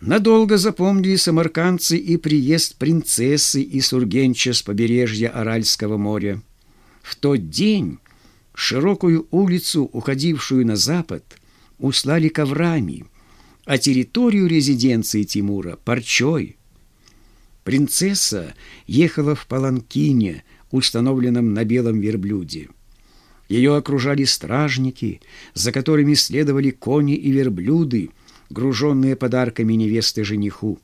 Надолго запомнили самаркандцы и приезд принцессы и Сургенча с побережья Аральского моря. В тот день широкую улицу, уходившую на запад, услали коврами, а территорию резиденции Тимура – парчой. Принцесса ехала в паланкине, установленном на белом верблюде. Ее окружали стражники, за которыми следовали кони и верблюды, груженные подарками невесты жениху.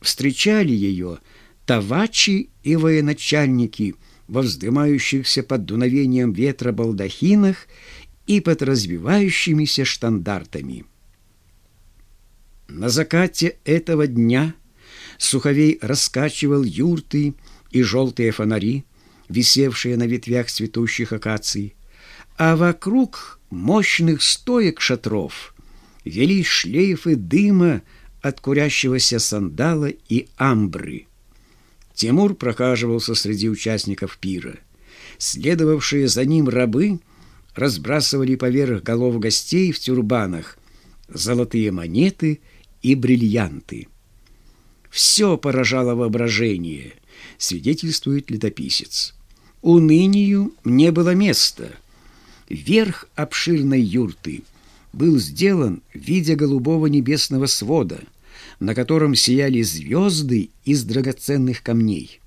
Встречали ее тавачи и военачальники во вздымающихся под дуновением ветра балдахинах и под развивающимися штандартами. На закате этого дня Суховей раскачивал юрты и желтые фонари, висевшие на ветвях цветущих акаций, а вокруг мощных стоек шатров – велись шлейфы дыма от курящегося сандала и амбры. Тимур прохаживался среди участников пира. Следовавшие за ним рабы разбрасывали поверх голов гостей в тюрбанах золотые монеты и бриллианты. Все поражало воображение, свидетельствует летописец. Унынию не было места. Верх обширной юрты — был сделан в виде голубого небесного свода, на котором сияли звезды из драгоценных камней.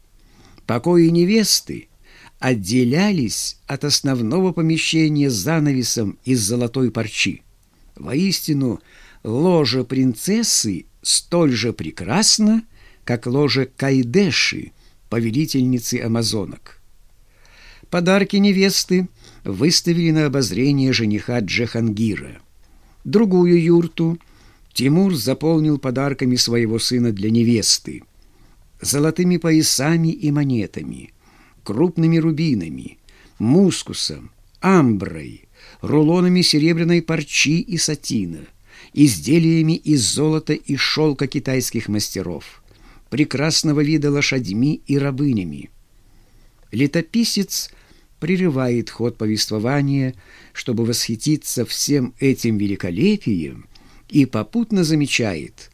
Покои невесты отделялись от основного помещения занавесом из золотой парчи. Воистину, ложа принцессы столь же прекрасна, как ложа Кайдеши, повелительницы амазонок. Подарки невесты выставили на обозрение жениха Джехангира – Другую юрту Тимур заполнил подарками своего сына для невесты. Золотыми поясами и монетами, крупными рубинами, мускусом, амброй, рулонами серебряной парчи и сатина, изделиями из золота и шелка китайских мастеров, прекрасного вида лошадьми и рабынями. Летописец – прерывает ход повествования, чтобы восхититься всем этим великолепием, и попутно замечает,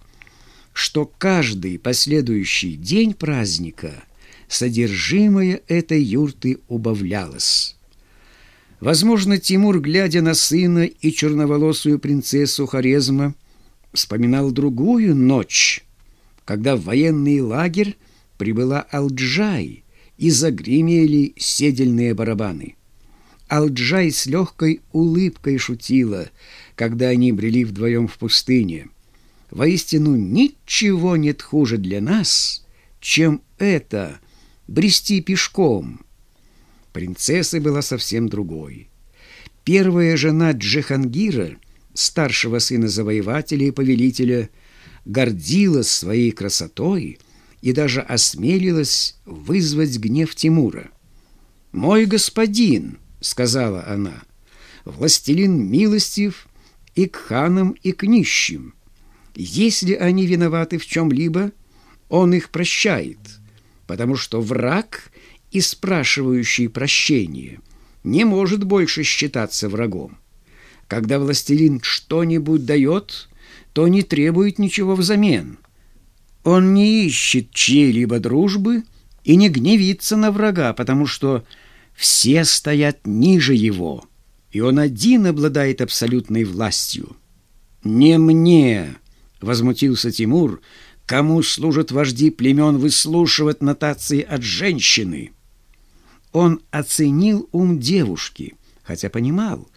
что каждый последующий день праздника содержимое этой юрты убавлялось. Возможно, Тимур, глядя на сына и черноволосую принцессу Хорезма, вспоминал другую ночь, когда в военный лагерь прибыла Алджай – и загремели седельные барабаны. Алджай с легкой улыбкой шутила, когда они брели вдвоем в пустыне. Воистину, ничего нет хуже для нас, чем это — брести пешком. Принцесса была совсем другой. Первая жена Джихангира, старшего сына завоевателя и повелителя, гордилась своей красотой — и даже осмелилась вызвать гнев Тимура. «Мой господин», — сказала она, — «властелин милостив и к ханам, и к нищим. Если они виноваты в чем-либо, он их прощает, потому что враг и спрашивающий прощение не может больше считаться врагом. Когда властелин что-нибудь дает, то не требует ничего взамен». Он не ищет чьей-либо дружбы и не гневится на врага, потому что все стоят ниже его, и он один обладает абсолютной властью. «Не мне!» — возмутился Тимур. «Кому служат вожди племен выслушивать нотации от женщины?» Он оценил ум девушки, хотя понимал,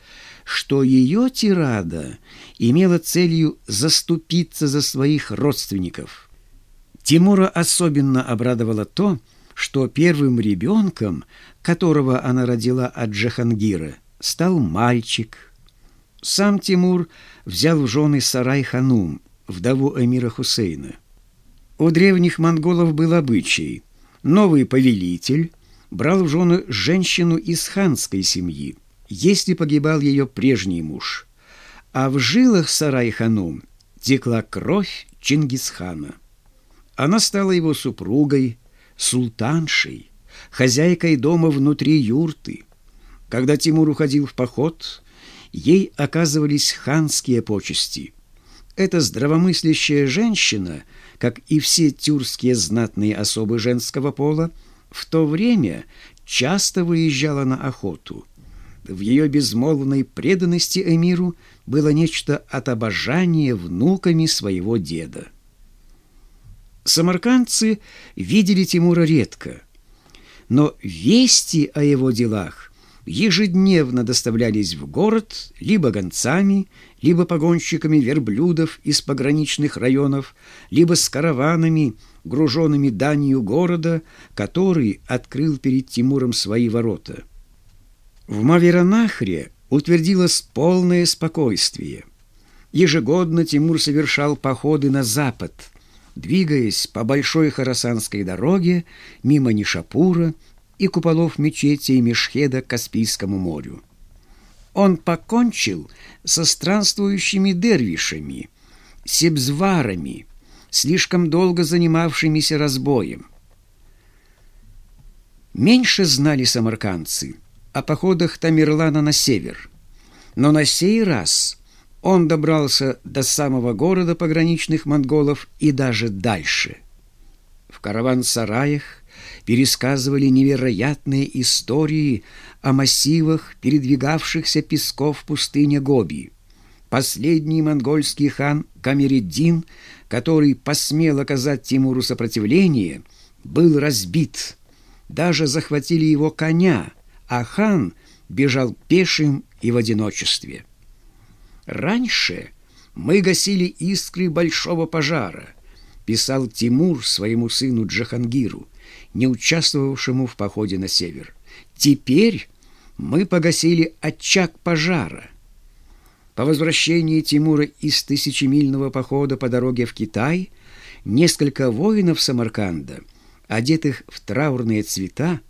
что ее тирада имела целью заступиться за своих родственников. Тимура особенно обрадовало то, что первым ребенком, которого она родила от Джахангира, стал мальчик. Сам Тимур взял в жены Сарай Ханум, вдову эмира Хусейна. У древних монголов был обычай. Новый повелитель брал в жены женщину из ханской семьи, если погибал ее прежний муж. А в жилах Сарай Ханум текла кровь Чингисхана. Она стала его супругой, султаншей, хозяйкой дома внутри юрты. Когда Тимур уходил в поход, ей оказывались ханские почести. Эта здравомыслящая женщина, как и все тюркские знатные особы женского пола, в то время часто выезжала на охоту. В ее безмолвной преданности эмиру было нечто от обожания внуками своего деда. Самаркандцы видели Тимура редко, но вести о его делах ежедневно доставлялись в город либо гонцами, либо погонщиками верблюдов из пограничных районов, либо с караванами, груженными данью города, который открыл перед Тимуром свои ворота. В Маверанахре утвердилось полное спокойствие. Ежегодно Тимур совершал походы на запад, двигаясь по большой Харасанской дороге мимо Нишапура и куполов мечети и Мешхеда к Каспийскому морю. Он покончил со странствующими дервишами, себзварами, слишком долго занимавшимися разбоем. Меньше знали самаркандцы о походах Тамерлана на север, но на сей раз он добрался до самого города пограничных монголов и даже дальше. В караван-сараях пересказывали невероятные истории о массивах передвигавшихся песков в пустыне Гоби. Последний монгольский хан Камереддин, который посмел оказать Тимуру сопротивление, был разбит. Даже захватили его коня, а хан бежал пешим и в одиночестве. Раньше мы гасили искры большого пожара, писал Тимур своему сыну Джахангиру, не участвовавшему в походе на север. Теперь мы погасили очаг пожара. По возвращении Тимура из тысячемильного похода по дороге в Китай несколько воинов Самарканда, одетых в траурные цвета,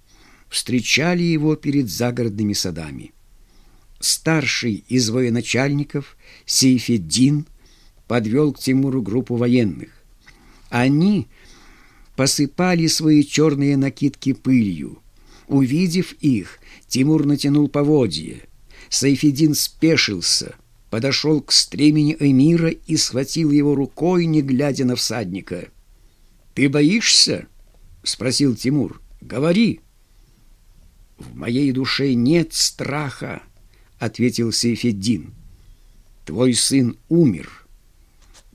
встречали его перед загородными садами. Старший из военачальников, Сейфеддин, подвел к Тимуру группу военных. Они посыпали свои черные накидки пылью. Увидев их, Тимур натянул поводье. Сайфедин спешился, подошел к стремени эмира и схватил его рукой, не глядя на всадника. «Ты боишься?» — спросил Тимур. «Говори». «В моей душе нет страха», — ответил Сейфеддин. «Твой сын умер.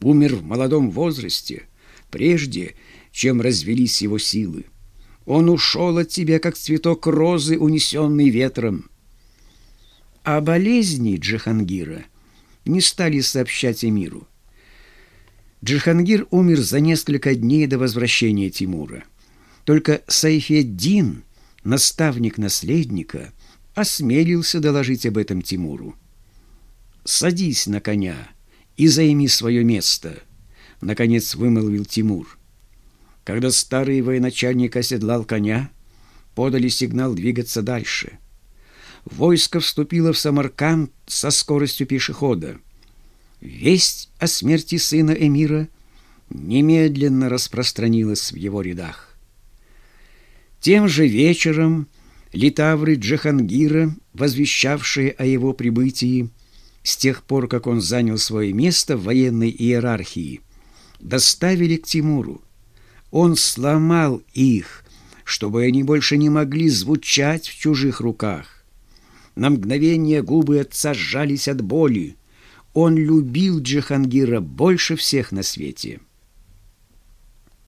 Умер в молодом возрасте, прежде, чем развелись его силы. Он ушел от тебя, как цветок розы, унесенный ветром. О болезни Джихангира не стали сообщать эмиру. Джихангир умер за несколько дней до возвращения Тимура. Только Сайфеддин, наставник наследника, осмелился доложить об этом Тимуру. «Садись на коня и займи свое место», — наконец вымолвил Тимур. Когда старый военачальник оседлал коня, подали сигнал двигаться дальше. Войско вступило в Самарканд со скоростью пешехода. Весть о смерти сына эмира немедленно распространилась в его рядах. Тем же вечером литавры Джахангира, возвещавшие о его прибытии, с тех пор, как он занял свое место в военной иерархии, доставили к Тимуру. Он сломал их, чтобы они больше не могли звучать в чужих руках. На мгновение губы отца сжались от боли. Он любил Джихангира больше всех на свете.